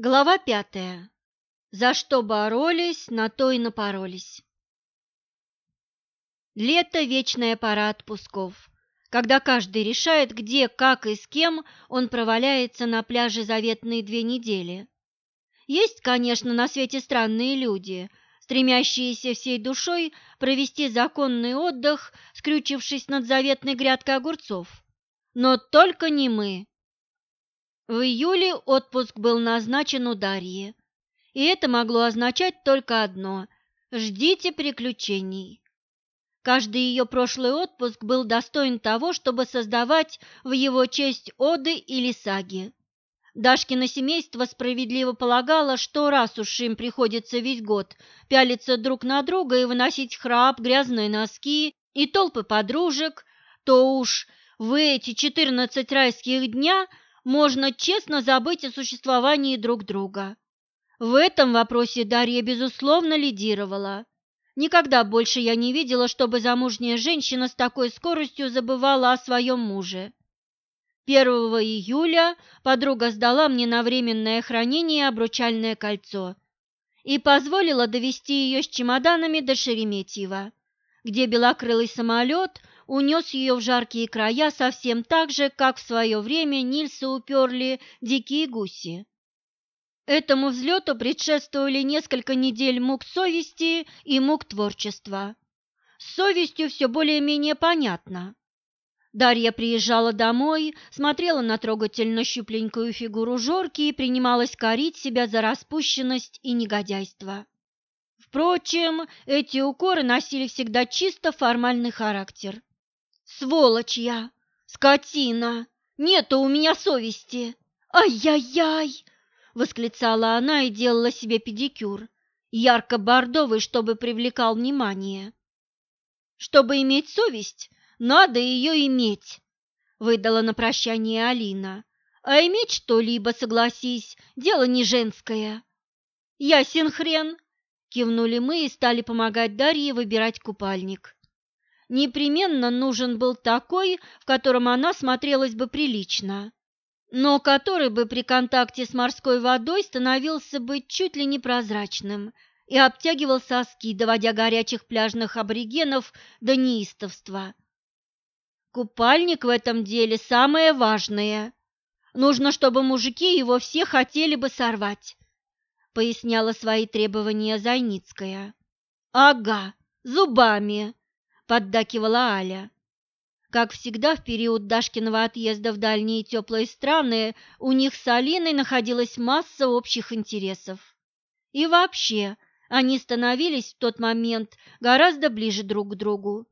Глава пятая. За что боролись, на то и напоролись. Лето – вечная пора отпусков, когда каждый решает, где, как и с кем он проваляется на пляже заветные две недели. Есть, конечно, на свете странные люди, стремящиеся всей душой провести законный отдых, скрючившись над заветной грядкой огурцов. Но только не мы. В июле отпуск был назначен у Дарьи, и это могло означать только одно – ждите приключений. Каждый ее прошлый отпуск был достоин того, чтобы создавать в его честь оды или саги. Дашкино семейство справедливо полагало, что раз уж им приходится весь год пялиться друг на друга и выносить храп, грязные носки и толпы подружек, то уж в эти четырнадцать райских дня – можно честно забыть о существовании друг друга. В этом вопросе Дарья, безусловно, лидировала. Никогда больше я не видела, чтобы замужняя женщина с такой скоростью забывала о своем муже. 1 июля подруга сдала мне на временное хранение обручальное кольцо и позволила довести ее с чемоданами до Шереметьево, где белокрылый самолет унес ее в жаркие края совсем так же, как в свое время Нильса уперли дикие гуси. Этому взлету предшествовали несколько недель мук совести и мук творчества. С совестью все более-менее понятно. Дарья приезжала домой, смотрела на трогательно щупленькую фигуру Жорки и принималась корить себя за распущенность и негодяйство. Впрочем, эти укоры носили всегда чисто формальный характер. Сволочь я, скотина, нету у меня совести. Ай-яй-яй! восклицала она и делала себе педикюр, ярко-бордовый, чтобы привлекал внимание. Чтобы иметь совесть, надо ее иметь, выдала на прощание Алина. А иметь что-либо, согласись, дело не женское. Ясен хрен, кивнули мы и стали помогать Дарье выбирать купальник непременно нужен был такой, в котором она смотрелась бы прилично, но который бы при контакте с морской водой становился бы чуть ли не прозрачным и обтягивал соски, доводя горячих пляжных аборигенов до неистовства. Купальник в этом деле самое важное. Нужно, чтобы мужики его все хотели бы сорвать, поясняла свои требования Зайницкая. Ага, зубами, поддакивала Аля. Как всегда, в период Дашкиного отъезда в дальние теплые страны у них с Алиной находилась масса общих интересов. И вообще, они становились в тот момент гораздо ближе друг к другу.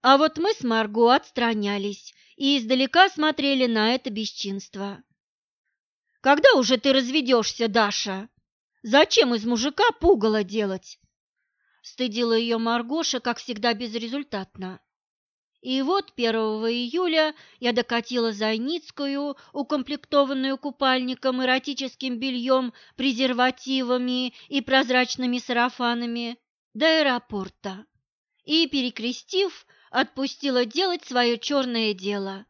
А вот мы с Марго отстранялись и издалека смотрели на это бесчинство. «Когда уже ты разведешься, Даша? Зачем из мужика пугало делать?» Стыдила ее Маргоша, как всегда, безрезультатно. И вот 1 июля я докатила Зайницкую, укомплектованную купальником, эротическим бельем, презервативами и прозрачными сарафанами, до аэропорта. И, перекрестив, отпустила делать свое черное дело.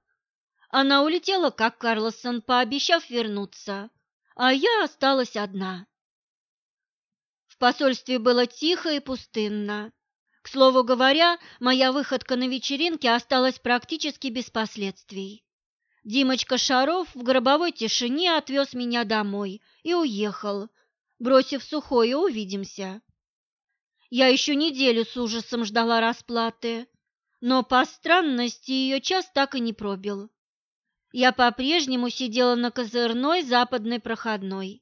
Она улетела, как Карлсон, пообещав вернуться, а я осталась одна посольстве было тихо и пустынно. К слову говоря, моя выходка на вечеринке осталась практически без последствий. Димочка Шаров в гробовой тишине отвез меня домой и уехал, бросив сухое «увидимся». Я еще неделю с ужасом ждала расплаты, но по странности ее час так и не пробил. Я по-прежнему сидела на козырной западной проходной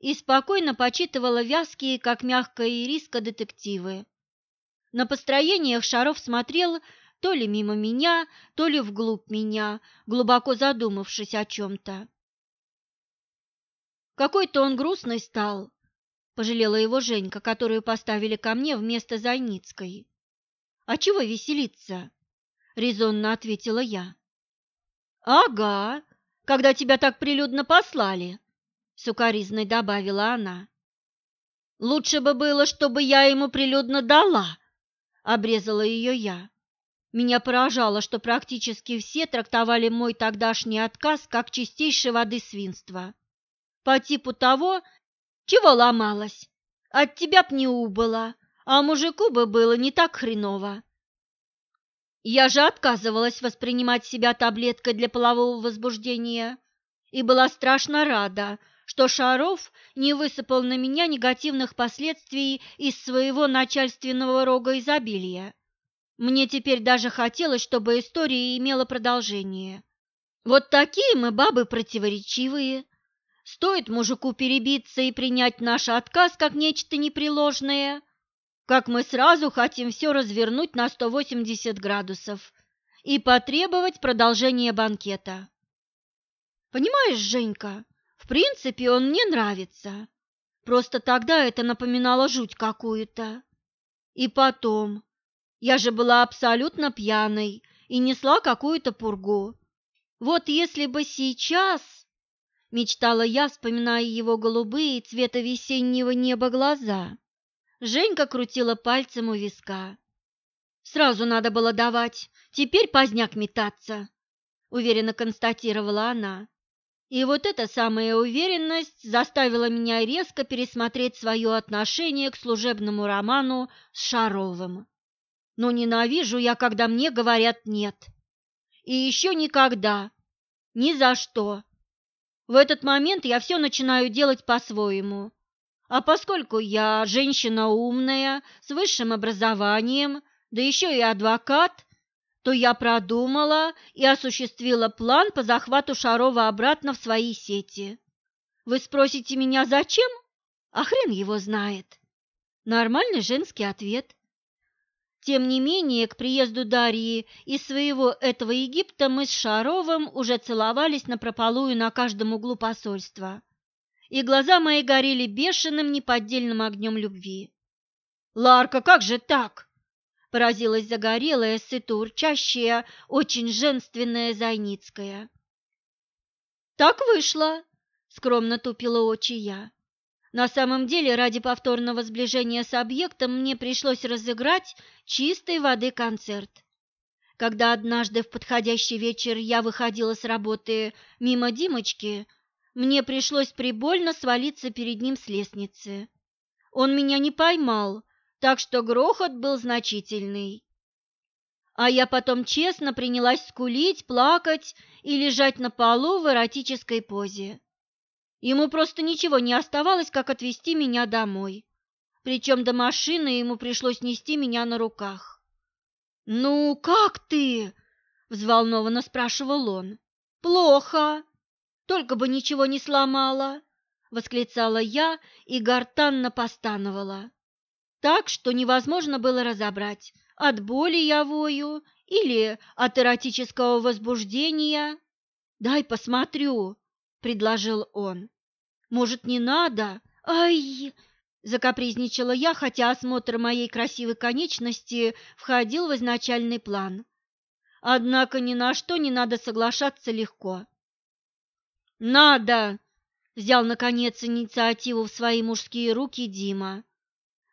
и спокойно почитывала вязкие, как мягкая ириска, детективы. На построениях Шаров смотрел то ли мимо меня, то ли вглубь меня, глубоко задумавшись о чем-то. Какой-то он грустный стал, пожалела его Женька, которую поставили ко мне вместо Зайницкой. А чего веселиться? резонно ответила я. Ага, когда тебя так прилюдно послали, сукоризной добавила она. Лучше бы было, чтобы я ему прилюдно дала, обрезала ее я. Меня поражало, что практически все трактовали мой тогдашний отказ как чистейшей воды свинства. по типу того, чего ломалась. От тебя б не убыло, а мужику бы было не так хреново. Я же отказывалась воспринимать себя таблеткой для полового возбуждения и была страшно рада, что Шаров не высыпал на меня негативных последствий из своего начальственного рога изобилия. Мне теперь даже хотелось, чтобы история имела продолжение. Вот такие мы бабы противоречивые. Стоит мужику перебиться и принять наш отказ как нечто непреложное, как мы сразу хотим все развернуть на 180 градусов и потребовать продолжения банкета. Понимаешь, Женька, принципе, он мне нравится. Просто тогда это напоминало жуть какую-то. И потом, я же была абсолютно пьяной и несла какую-то пургу. Вот если бы сейчас, мечтала я, вспоминая его голубые цвета весеннего неба глаза. Женька крутила пальцем у виска. Сразу надо было давать, теперь поздняк метаться, уверенно констатировала она. И вот эта самая уверенность заставила меня резко пересмотреть свое отношение к служебному роману с Шаровым. Но ненавижу я, когда мне говорят «нет». И еще никогда, ни за что. В этот момент я все начинаю делать по-своему. А поскольку я женщина умная, с высшим образованием, да еще и адвокат, то я продумала и осуществила план по захвату Шарова обратно в свои сети. Вы спросите меня, зачем? А хрен его знает. Нормальный женский ответ. Тем не менее, к приезду Дарьи из своего этого Египта мы с Шаровым уже целовались напропалую на каждом углу посольства и глаза мои горели бешеным неподдельным огнем любви. «Ларка, как же так?» – поразилась загорелая, сыто урчащая, очень женственная Зайницкая. «Так вышло», – скромно тупила очи я. На самом деле, ради повторного сближения с объектом мне пришлось разыграть чистой воды концерт. Когда однажды в подходящий вечер я выходила с работы мимо Димочки – мне пришлось прибольно свалиться перед ним с лестницы. Он меня не поймал, так что грохот был значительный. А я потом честно принялась скулить, плакать и лежать на полу в эротической позе. Ему просто ничего не оставалось, как отвезти меня домой. Причем до машины ему пришлось нести меня на руках. «Ну, как ты?» – взволнованно спрашивал он. «Плохо», только бы ничего не сломала, восклицала я и гортанно постановала. Так что невозможно было разобрать, от боли я вою или от эротического возбуждения. Дай посмотрю, предложил он. Может, не надо? Ай! Закапризничала я, хотя осмотр моей красивой конечности входил в изначальный план. Однако ни на что не надо соглашаться легко. «Надо!» – взял, наконец, инициативу в свои мужские руки Дима.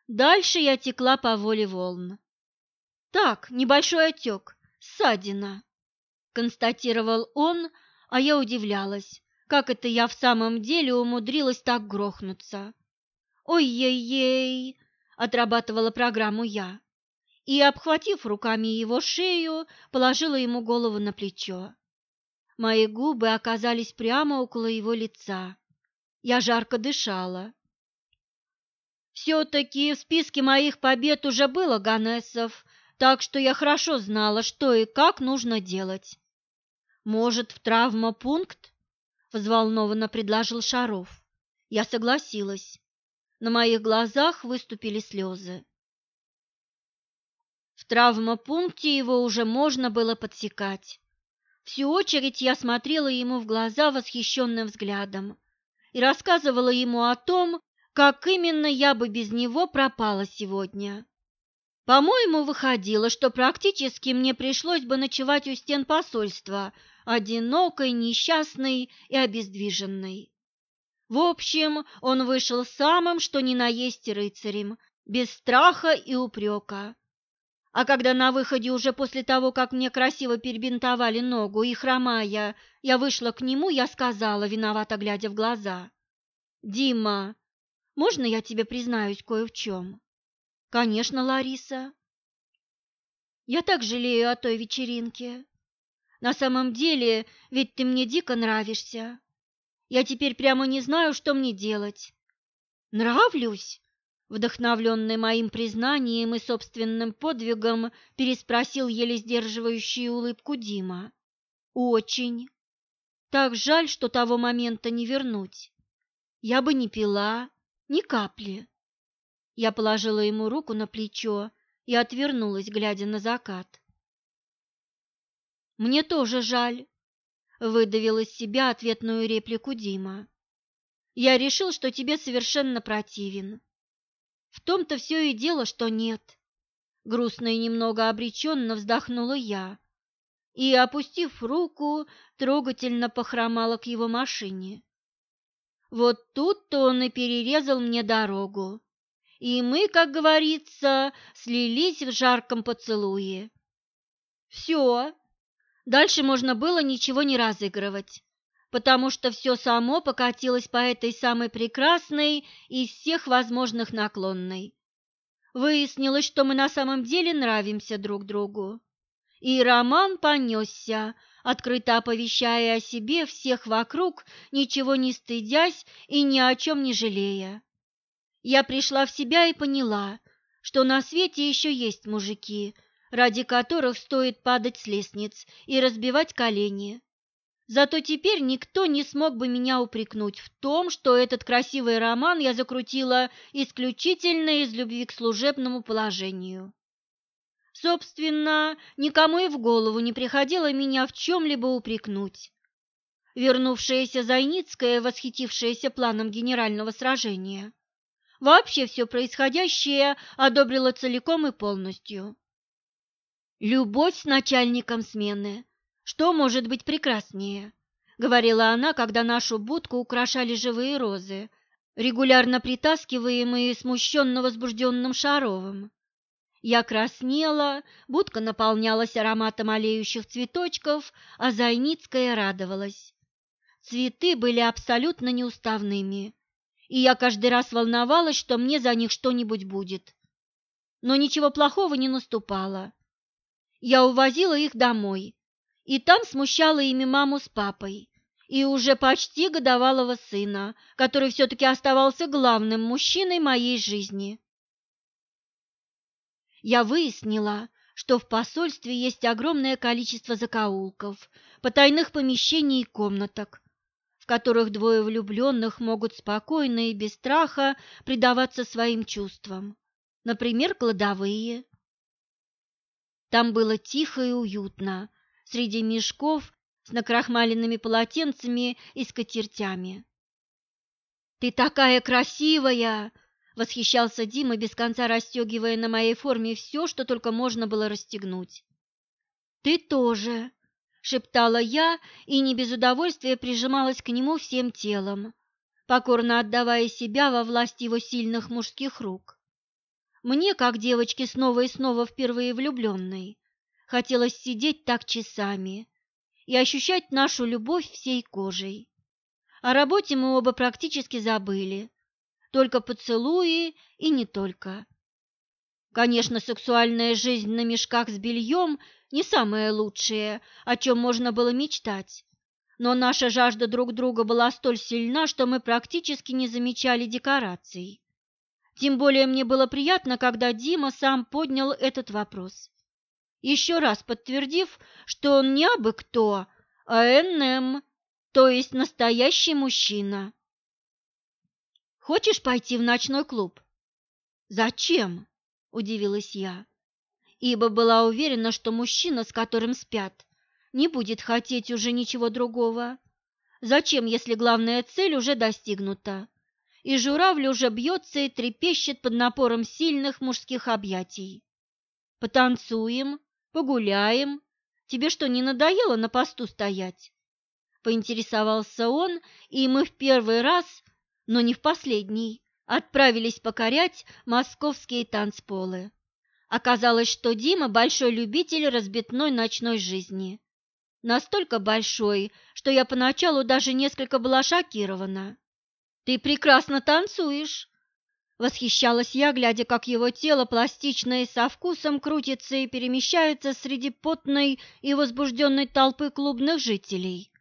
Дальше я текла по воле волн. «Так, небольшой отек, ссадина», – констатировал он, а я удивлялась, как это я в самом деле умудрилась так грохнуться. «Ой-ей-ей!» – отрабатывала программу я и, обхватив руками его шею, положила ему голову на плечо. Мои губы оказались прямо около его лица. Я жарко дышала. Все-таки в списке моих побед уже было Ганесов, так что я хорошо знала, что и как нужно делать. «Может, в травмопункт?» – взволнованно предложил Шаров. Я согласилась. На моих глазах выступили слезы. В травмопункте его уже можно было подсекать. Всю очередь я смотрела ему в глаза восхищенным взглядом и рассказывала ему о том, как именно я бы без него пропала сегодня. По-моему, выходило, что практически мне пришлось бы ночевать у стен посольства, одинокой, несчастной и обездвиженной. В общем, он вышел самым, что ни на есть рыцарем, без страха и упрека. А когда на выходе уже после того, как мне красиво перебинтовали ногу и хромая, я вышла к нему, я сказала, виновато глядя в глаза. Дима, можно я тебе признаюсь кое в чем? Конечно, Лариса. Я так жалею о той вечеринке. На самом деле, ведь ты мне дико нравишься. Я теперь прямо не знаю, что мне делать. Нравлюсь? Вдохновленный моим признанием и собственным подвигом, переспросил еле сдерживающий улыбку Дима. Очень. Так жаль, что того момента не вернуть. Я бы не пила, ни капли. Я положила ему руку на плечо и отвернулась, глядя на закат. «Мне тоже жаль», — выдавил из себя ответную реплику Дима. «Я решил, что тебе совершенно противен. В том-то все и дело, что нет». Грустно и немного обреченно вздохнула я и, опустив руку, трогательно похромала к его машине. Вот тут-то он и перерезал мне дорогу, и мы, как говорится, слились в жарком поцелуе. Все, дальше можно было ничего не разыгрывать, потому что все само покатилось по этой самой прекрасной из всех возможных наклонной. Выяснилось, что мы на самом деле нравимся друг другу. И роман понесся, открыто оповещая о себе всех вокруг, ничего не стыдясь и ни о чем не жалея. Я пришла в себя и поняла, что на свете еще есть мужики, ради которых стоит падать с лестниц и разбивать колени. Зато теперь никто не смог бы меня упрекнуть в том, что этот красивый роман я закрутила исключительно из любви к служебному положению. Собственно, никому и в голову не приходило меня в чем-либо упрекнуть. Вернувшаяся Зайницкая, восхитившаяся планом генерального сражения, вообще все происходящее одобрила целиком и полностью. «Любовь с начальником смены. Что может быть прекраснее?» — говорила она, когда нашу будку украшали живые розы, регулярно притаскиваемые смущенно возбужденным Шаровым. Я краснела, будка наполнялась ароматом олеющих цветочков, а Зайницкая радовалась. Цветы были абсолютно неуставными, и я каждый раз волновалась, что мне за них что-нибудь будет. Но ничего плохого не наступало. Я увозила их домой, и там смущала ими маму с папой, и уже почти годовалого сына, который все-таки оставался главным мужчиной моей жизни. Я выяснила, что в посольстве есть огромное количество закоулков, потайных помещений и комнаток, в которых двое влюбленных могут спокойно и без страха предаваться своим чувствам, например, кладовые. Там было тихо и уютно, среди мешков с накрахмаленными полотенцами и скатертями. «Ты такая красивая!» – восхищался Дима, без конца расстегивая на моей форме все, что только можно было расстегнуть. «Ты тоже!» шептала я и не без удовольствия прижималась к нему всем телом, покорно отдавая себя во власть его сильных мужских рук. Мне, как девочке снова и снова впервые влюбленной, хотелось сидеть так часами и ощущать нашу любовь всей кожей. О работе мы оба практически забыли, только поцелуи и не только. Конечно, сексуальная жизнь на мешках с бельем не самое лучшее, о чем можно было мечтать. Но наша жажда друг друга была столь сильна, что мы практически не замечали декораций. Тем более мне было приятно, когда Дима сам поднял этот вопрос. Еще раз подтвердив, что он не абы кто, а НМ, то есть настоящий мужчина. «Хочешь пойти в ночной клуб?» «Зачем?» – удивилась я ибо была уверена, что мужчина, с которым спят, не будет хотеть уже ничего другого. Зачем, если главная цель уже достигнута, и журавль уже бьется и трепещет под напором сильных мужских объятий? Потанцуем, погуляем. Тебе что, не надоело на посту стоять? Поинтересовался он, и мы в первый раз, но не в последний, отправились покорять московские танцполы. Оказалось, что Дима большой любитель разбитной ночной жизни. Настолько большой, что я поначалу даже несколько была шокирована. Ты прекрасно танцуешь!» Восхищалась я, глядя, как его тело пластичное со вкусом крутится и перемещается среди потной и возбужденной толпы клубных жителей.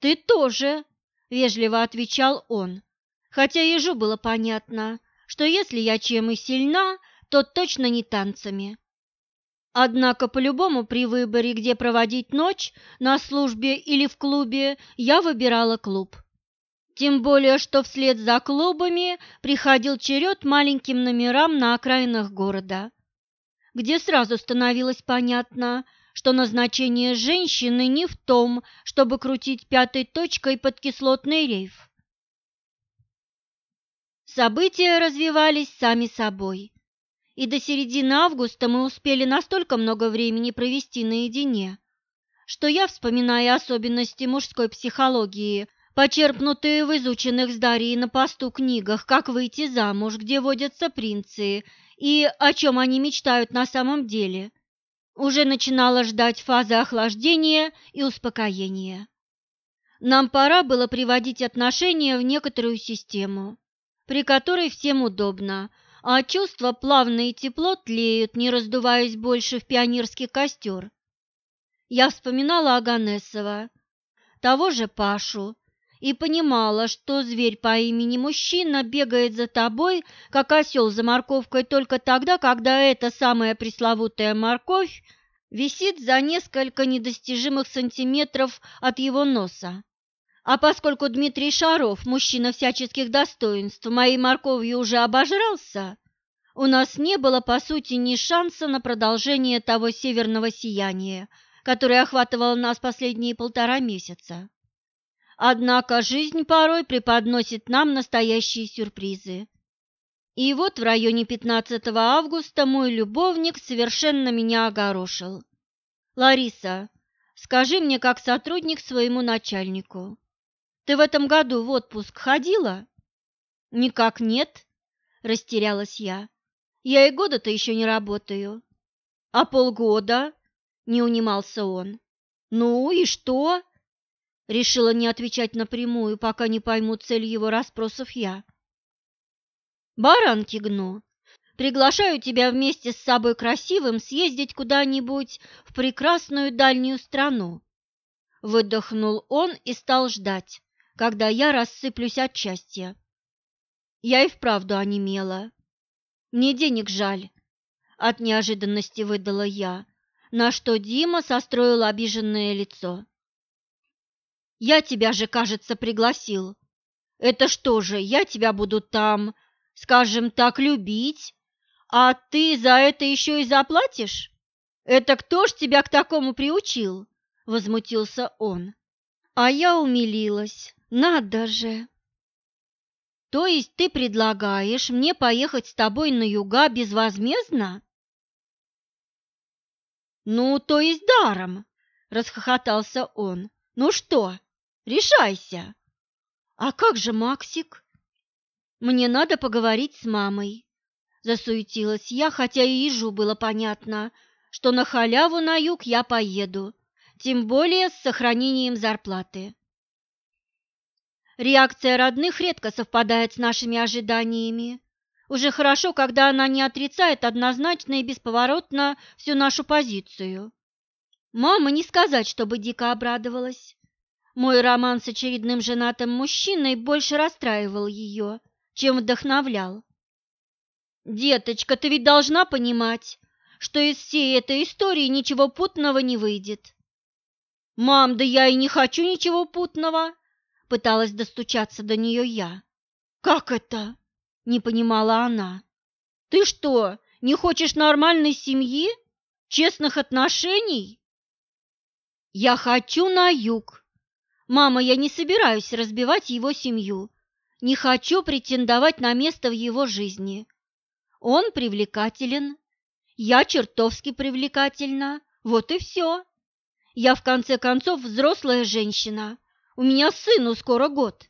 «Ты тоже!» – вежливо отвечал он, хотя ежу было понятно, что если я чем и сильна, то точно не танцами. Однако по-любому при выборе, где проводить ночь, на службе или в клубе, я выбирала клуб. Тем более, что вслед за клубами приходил черед маленьким номерам на окраинах города, где сразу становилось понятно, что назначение женщины не в том, чтобы крутить пятой точкой под кислотный рейф. События развивались сами собой, и до середины августа мы успели настолько много времени провести наедине, что я, вспоминая особенности мужской психологии, почерпнутые в изученных с Дарьей на посту книгах «Как выйти замуж», где водятся принцы и о чем они мечтают на самом деле, уже начинала ждать фазы охлаждения и успокоения. Нам пора было приводить отношения в некоторую систему, при которой всем удобно, а чувства плавно и тепло тлеют, не раздуваясь больше в пионерский костер. Я вспоминала Аганесова, того же Пашу, и понимала, что зверь по имени мужчина бегает за тобой, как осел за морковкой только тогда, когда эта самая пресловутая морковь висит за несколько недостижимых сантиметров от его носа. А поскольку Дмитрий Шаров, мужчина всяческих достоинств, моей морковью уже обожрался, у нас не было, по сути, ни шанса на продолжение того северного сияния, которое охватывало нас последние полтора месяца. Однако жизнь порой преподносит нам настоящие сюрпризы. И вот в районе 15 августа мой любовник совершенно меня огорошил. «Лариса, скажи мне как сотрудник своему начальнику, ты в этом году в отпуск ходила?» «Никак нет», – растерялась я. «Я и года-то еще не работаю». «А полгода?» – не унимался он. «Ну и что?» Решила не отвечать напрямую, пока не пойму цель его расспросов я. «Баранки гну. Приглашаю тебя вместе с собой красивым съездить куда-нибудь в прекрасную дальнюю страну». Выдохнул он и стал ждать, когда я рассыплюсь от счастья. Я и вправду онемела. Мне денег жаль. От неожиданности выдала я, на что Дима состроил обиженное лицо. Я тебя же, кажется, пригласил. Это что же, я тебя буду там, скажем так, любить, а ты за это еще и заплатишь? Это кто ж тебя к такому приучил? Возмутился он. А я умилилась. Надо же! То есть ты предлагаешь мне поехать с тобой на юга безвозмездно? Ну, то есть даром, расхохотался он. Ну что, Решайся. А как же Максик? Мне надо поговорить с мамой. Засуетилась я, хотя и ежу было понятно, что на халяву на юг я поеду, тем более с сохранением зарплаты. Реакция родных редко совпадает с нашими ожиданиями. Уже хорошо, когда она не отрицает однозначно и бесповоротно всю нашу позицию. Мама не сказать, чтобы дико обрадовалась. Мой роман с очередным женатым мужчиной больше расстраивал ее, чем вдохновлял. «Деточка, ты ведь должна понимать, что из всей этой истории ничего путного не выйдет». «Мам, да я и не хочу ничего путного!» – пыталась достучаться до нее я. «Как это?» – не понимала она. «Ты что, не хочешь нормальной семьи? Честных отношений?» «Я хочу на юг», Мама, я не собираюсь разбивать его семью. Не хочу претендовать на место в его жизни. Он привлекателен. Я чертовски привлекательна. Вот и все. Я, в конце концов, взрослая женщина. У меня сыну скоро год.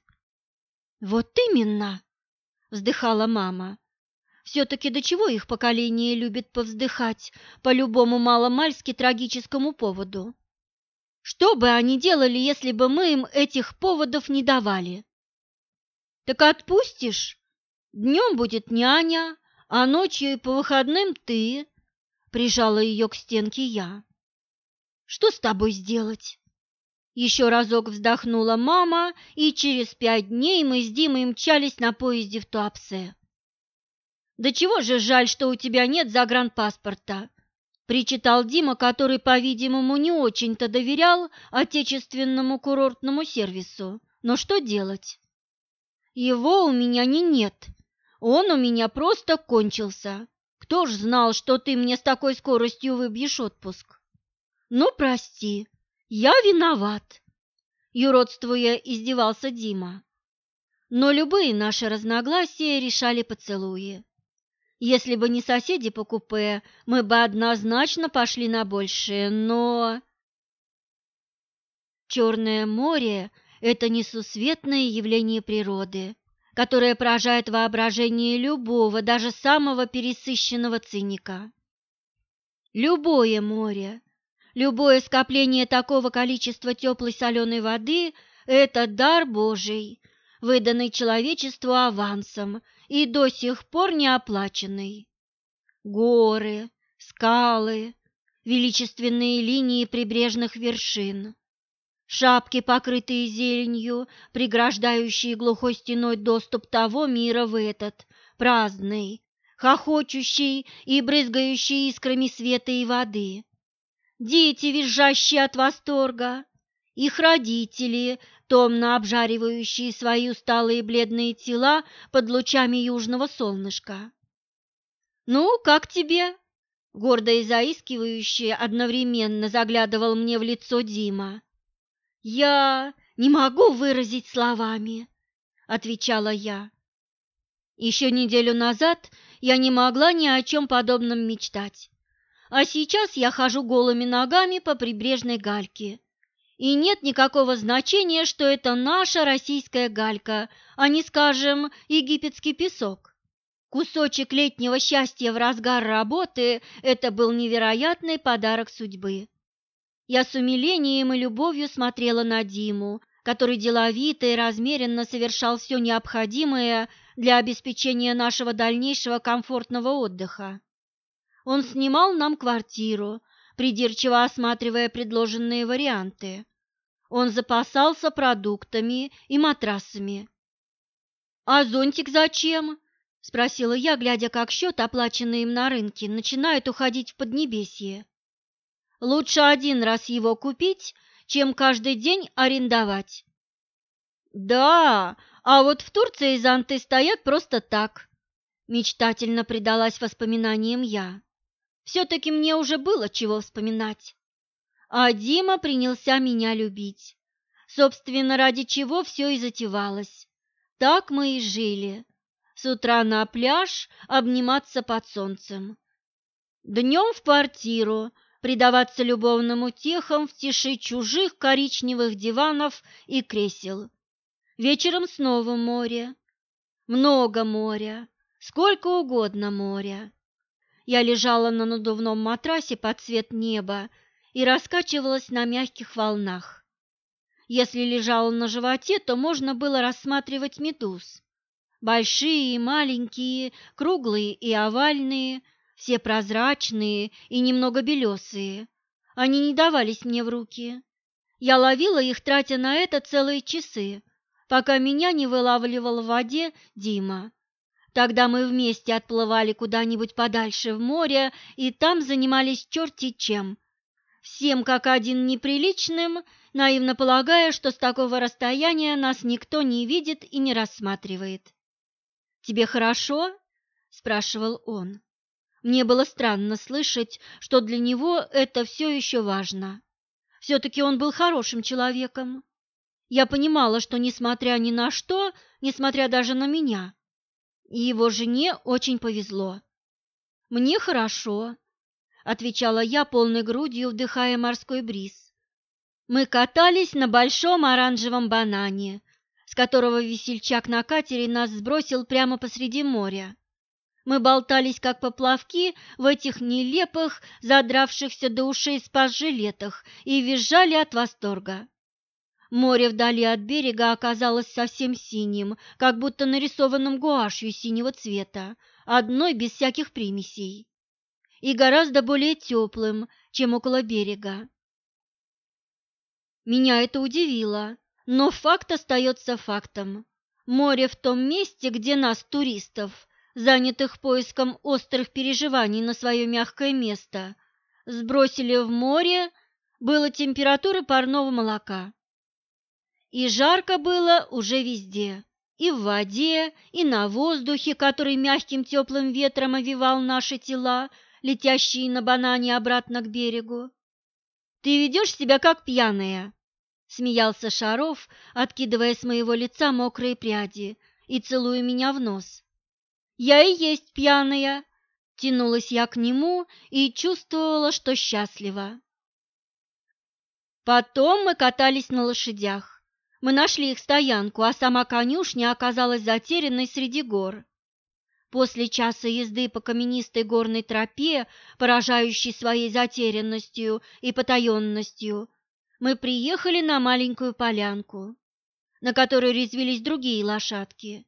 Вот именно, вздыхала мама. Все-таки до чего их поколение любит повздыхать по любому маломальски трагическому поводу? Что бы они делали, если бы мы им этих поводов не давали? Так отпустишь? Днем будет няня, а ночью и по выходным ты, прижала ее к стенке я. Что с тобой сделать? Еще разок вздохнула мама, и через пять дней мы с Димой мчались на поезде в Туапсе. «Да чего же жаль, что у тебя нет загранпаспорта?» – причитал Дима, который, по-видимому, не очень-то доверял отечественному курортному сервису. «Но что делать?» «Его у меня не нет. Он у меня просто кончился. Кто ж знал, что ты мне с такой скоростью выбьешь отпуск?» «Ну, прости, я виноват», – юродствуя издевался Дима. Но любые наши разногласия решали поцелуи. Если бы не соседи по купе, мы бы однозначно пошли на большее, но... Черное море – это несусветное явление природы, которое поражает воображение любого, даже самого пересыщенного циника. Любое море, Любое скопление такого количества теплой соленой воды – это дар Божий, выданный человечеству авансом и до сих пор не оплаченный. Горы, скалы, величественные линии прибрежных вершин, шапки, покрытые зеленью, преграждающие глухой стеной доступ того мира в этот, праздный, хохочущий и брызгающий искрами света и воды дети, визжащие от восторга, их родители, томно обжаривающие свои усталые бледные тела под лучами южного солнышка. «Ну, как тебе?» – гордо и заискивающе одновременно заглядывал мне в лицо Дима. «Я не могу выразить словами», – отвечала я. Еще неделю назад я не могла ни о чем подобном мечтать. А сейчас я хожу голыми ногами по прибрежной гальке. И нет никакого значения, что это наша российская галька, а не, скажем, египетский песок. Кусочек летнего счастья в разгар работы – это был невероятный подарок судьбы. Я с умилением и любовью смотрела на Диму, который деловито и размеренно совершал все необходимое для обеспечения нашего дальнейшего комфортного отдыха. Он снимал нам квартиру, придирчиво осматривая предложенные варианты. Он запасался продуктами и матрасами. «А зонтик зачем?» – спросила я, глядя, как счет, оплаченный им на рынке, начинает уходить в поднебесье. «Лучше один раз его купить, чем каждый день арендовать». «Да, а вот в Турции зонты стоят просто так», – мечтательно предалась воспоминаниям я. Все-таки мне уже было чего вспоминать. А Дима принялся меня любить. Собственно, ради чего все и затевалось. Так мы и жили. С утра на пляж обниматься под солнцем. Днем в квартиру, предаваться любовным утехам в тиши чужих коричневых диванов и кресел. Вечером снова море. Много моря, сколько угодно моря. Я лежала на надувном матрасе под цвет неба и раскачивалась на мягких волнах. Если лежала на животе, то можно было рассматривать медуз. Большие и маленькие, круглые и овальные, все прозрачные и немного белесые. Они не давались мне в руки. Я ловила их, тратя на это целые часы, пока меня не вылавливал в воде Дима. Тогда мы вместе отплывали куда-нибудь подальше в море и там занимались черти чем. Всем как один неприличным, наивно полагая, что с такого расстояния нас никто не видит и не рассматривает. «Тебе хорошо?» – спрашивал он. Мне было странно слышать, что для него это все еще важно. Все-таки он был хорошим человеком. Я понимала, что, несмотря ни на что, несмотря даже на меня, и его жене очень повезло. «Мне хорошо», – отвечала я полной грудью, вдыхая морской бриз. Мы катались на большом оранжевом банане, с которого весельчак на катере нас сбросил прямо посреди моря. Мы болтались, как поплавки, в этих нелепых, задравшихся до ушей спас-жилетах и визжали от восторга. Море вдали от берега оказалось совсем синим, как будто нарисованным гуашью синего цвета, одной без всяких примесей, и гораздо более теплым, чем около берега. Меня это удивило, но факт остается фактом. Море в том месте, где нас, туристов, занятых поиском острых переживаний на свое мягкое место, сбросили в море, было температуры парного молока. И жарко было уже везде, и в воде, и на воздухе, который мягким теплым ветром овивал наши тела, летящие на банане обратно к берегу. «Ты ведешь себя как пьяная», — смеялся Шаров, откидывая с моего лица мокрые пряди и целуя меня в нос. «Я и есть пьяная», — тянулась я к нему и чувствовала, что счастлива. Потом мы катались на лошадях. Мы нашли их стоянку, а сама конюшня оказалась затерянной среди гор. После часа езды по каменистой горной тропе, поражающей своей затерянностью и потаенностью, мы приехали на маленькую полянку, на которой резвились другие лошадки,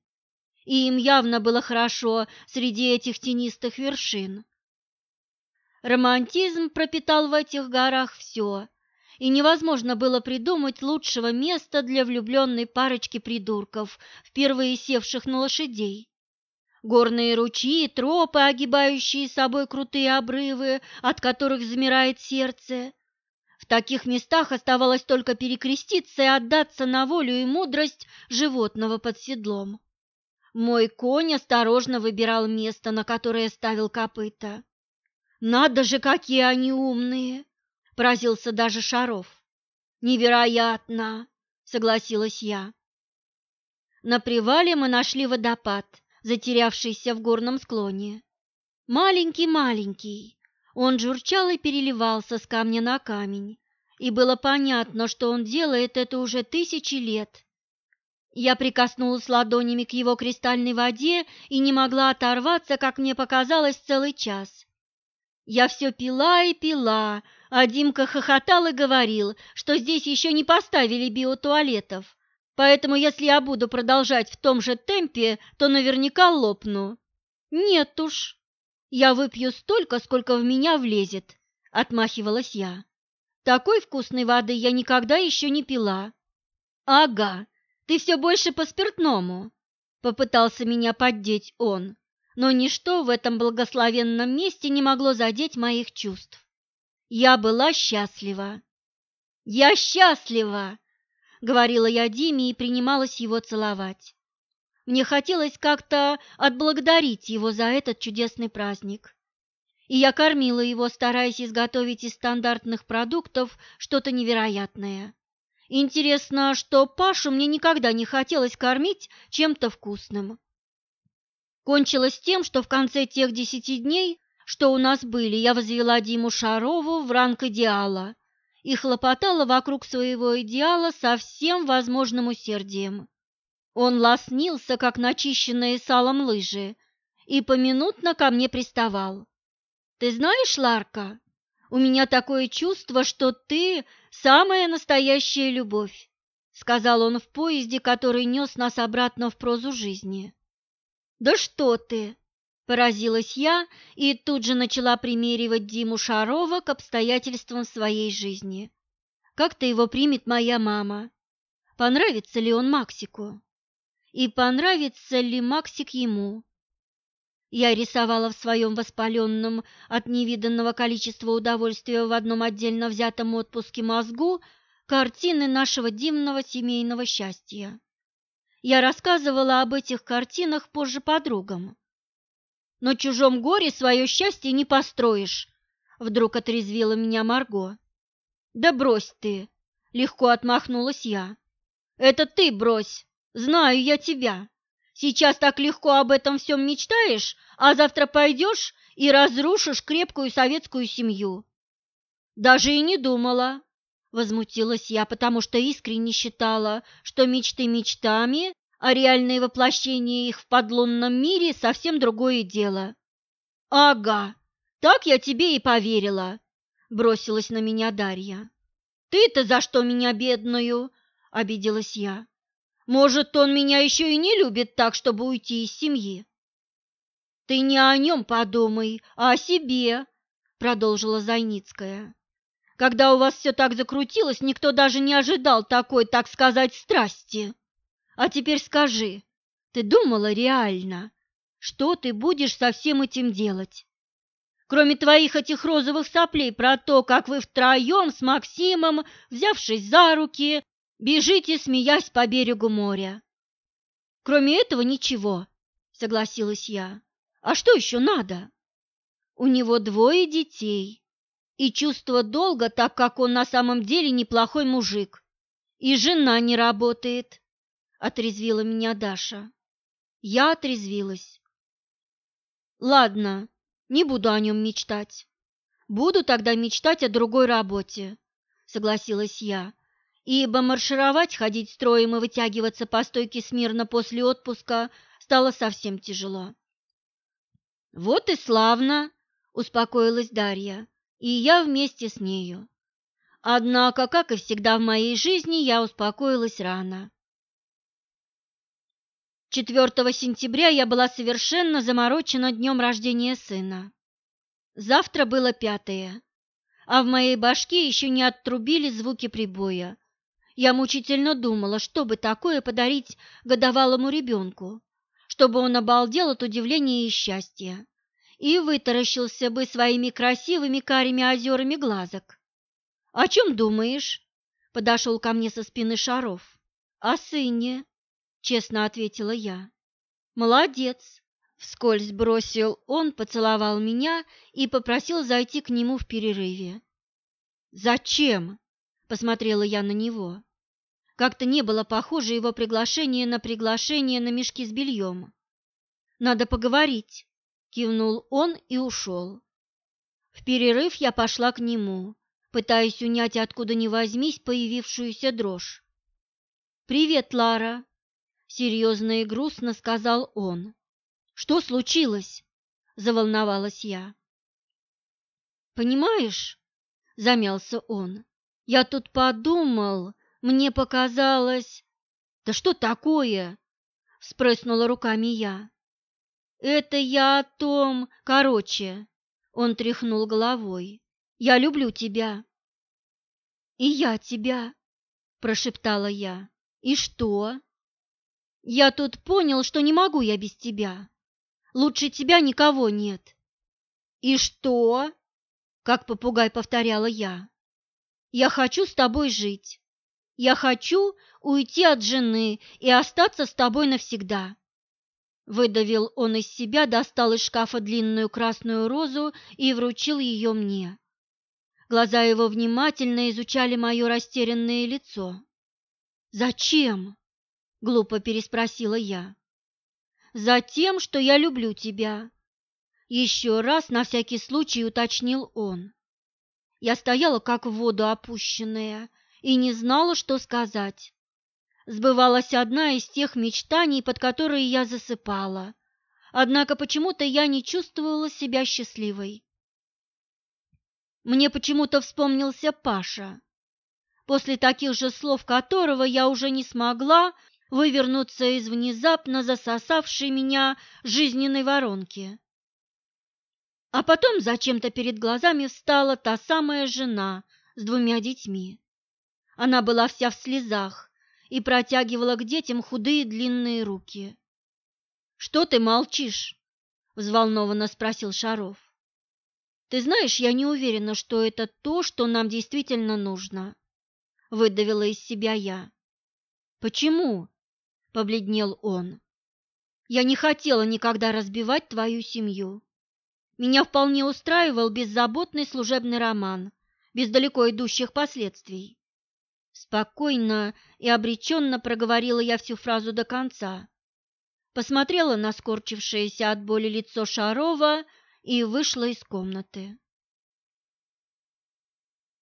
и им явно было хорошо среди этих тенистых вершин. Романтизм пропитал в этих горах все, и невозможно было придумать лучшего места для влюбленной парочки придурков, впервые севших на лошадей. Горные ручьи, тропы, огибающие собой крутые обрывы, от которых замирает сердце. В таких местах оставалось только перекреститься и отдаться на волю и мудрость животного под седлом. Мой конь осторожно выбирал место, на которое ставил копыта. Надо же, какие они умные! Поразился даже Шаров. Невероятно, согласилась я. На привале мы нашли водопад, затерявшийся в горном склоне. Маленький-маленький, он журчал и переливался с камня на камень, и было понятно, что он делает это уже тысячи лет. Я прикоснулась ладонями к его кристальной воде и не могла оторваться, как мне показалось, целый час. Я все пила и пила, а Димка хохотал и говорил, что здесь еще не поставили биотуалетов, поэтому если я буду продолжать в том же темпе, то наверняка лопну. Нет уж, я выпью столько, сколько в меня влезет, отмахивалась я. Такой вкусной воды я никогда еще не пила. Ага, ты все больше по спиртному, попытался меня поддеть он, но ничто в этом благословенном месте не могло задеть моих чувств. Я была счастлива. «Я счастлива!» — говорила я Диме и принималась его целовать. Мне хотелось как-то отблагодарить его за этот чудесный праздник. И я кормила его, стараясь изготовить из стандартных продуктов что-то невероятное. Интересно, что Пашу мне никогда не хотелось кормить чем-то вкусным. Кончилось тем, что в конце тех десяти дней что у нас были, я возвела Диму Шарову в ранг идеала и хлопотала вокруг своего идеала со всем возможным усердием. Он лоснился, как начищенные салом лыжи, и поминутно ко мне приставал. «Ты знаешь, Ларка, у меня такое чувство, что ты самая настоящая любовь», сказал он в поезде, который нес нас обратно в прозу жизни. «Да что ты!» Поразилась я и тут же начала примеривать Диму Шарова к обстоятельствам своей жизни. Как-то его примет моя мама? Понравится ли он Максику? И понравится ли Максик ему? Я рисовала в своем воспаленном от невиданного количества удовольствия в одном отдельно взятом отпуске мозгу картины нашего дивного семейного счастья. Я рассказывала об этих картинах позже подругам. Но чужом горе свое счастье не построишь, вдруг отрезвила меня Марго. Да брось ты, легко отмахнулась я. Это ты брось, знаю я тебя. Сейчас так легко об этом всем мечтаешь, а завтра пойдешь и разрушишь крепкую советскую семью. Даже и не думала, возмутилась я, потому что искренне считала, что мечты мечтами, а реальное воплощение их в подлунном мире совсем другое дело. Ага, так я тебе и поверила, бросилась на меня Дарья. Ты-то за что меня бедную? обиделась я. Может, он меня еще и не любит так, чтобы уйти из семьи. Ты не о нем подумай, а о себе, продолжила Зайницкая. Когда у вас все так закрутилось, никто даже не ожидал такой, так сказать, страсти. А теперь скажи, ты думала реально, что ты будешь со всем этим делать? Кроме твоих этих розовых соплей про то, как вы втроем с Максимом, взявшись за руки, бежите, смеясь по берегу моря. Кроме этого ничего, согласилась я. А что еще надо? У него двое детей и чувство долга, так как он на самом деле неплохой мужик. И жена не работает, отрезвила меня Даша. Я отрезвилась. Ладно, не буду о нем мечтать. Буду тогда мечтать о другой работе, согласилась я, ибо маршировать, ходить строем и вытягиваться по стойке смирно после отпуска стало совсем тяжело. Вот и славно, успокоилась Дарья, и я вместе с нею. Однако, как и всегда в моей жизни, я успокоилась рано. 4 сентября я была совершенно заморочена днем рождения сына. Завтра было пятое, а в моей башке еще не оттрубили звуки прибоя. Я мучительно думала, что бы такое подарить годовалому ребенку, чтобы он обалдел от удивления и счастья и вытаращился бы своими красивыми карими озерами глазок. «О чем думаешь?» – подошел ко мне со спины Шаров. «О сыне», честно ответила я. Молодец, вскользь бросил он, поцеловал меня и попросил зайти к нему в перерыве. Зачем? посмотрела я на него. Как-то не было похоже его приглашение на приглашение на мешки с бельем. Надо поговорить, кивнул он и ушел. В перерыв я пошла к нему, пытаясь унять откуда ни возьмись появившуюся дрожь. «Привет, Лара!» серьезно и грустно сказал он. Что случилось? заволновалась я. Понимаешь, замялся он. Я тут подумал, мне показалось. Да что такое? Спроснула руками я. Это я о том, короче. Он тряхнул головой. Я люблю тебя. И я тебя, прошептала я. И что? Я тут понял, что не могу я без тебя. Лучше тебя никого нет. И что? Как попугай повторяла я. Я хочу с тобой жить. Я хочу уйти от жены и остаться с тобой навсегда. Выдавил он из себя, достал из шкафа длинную красную розу и вручил ее мне. Глаза его внимательно изучали мое растерянное лицо. «Зачем?» глупо переспросила я. Затем, что я люблю тебя. Еще раз на всякий случай уточнил он. Я стояла как в воду опущенная и не знала, что сказать. Сбывалась одна из тех мечтаний, под которые я засыпала. Однако почему-то я не чувствовала себя счастливой. Мне почему-то вспомнился Паша, после таких же слов которого я уже не смогла вывернуться из внезапно засосавшей меня жизненной воронки. А потом зачем-то перед глазами встала та самая жена с двумя детьми. Она была вся в слезах и протягивала к детям худые длинные руки. «Что ты молчишь?» – взволнованно спросил Шаров. «Ты знаешь, я не уверена, что это то, что нам действительно нужно», – выдавила из себя я. «Почему?» побледнел он. Я не хотела никогда разбивать твою семью. Меня вполне устраивал беззаботный служебный роман, без далеко идущих последствий. Спокойно и обреченно проговорила я всю фразу до конца. Посмотрела на скорчившееся от боли лицо Шарова и вышла из комнаты.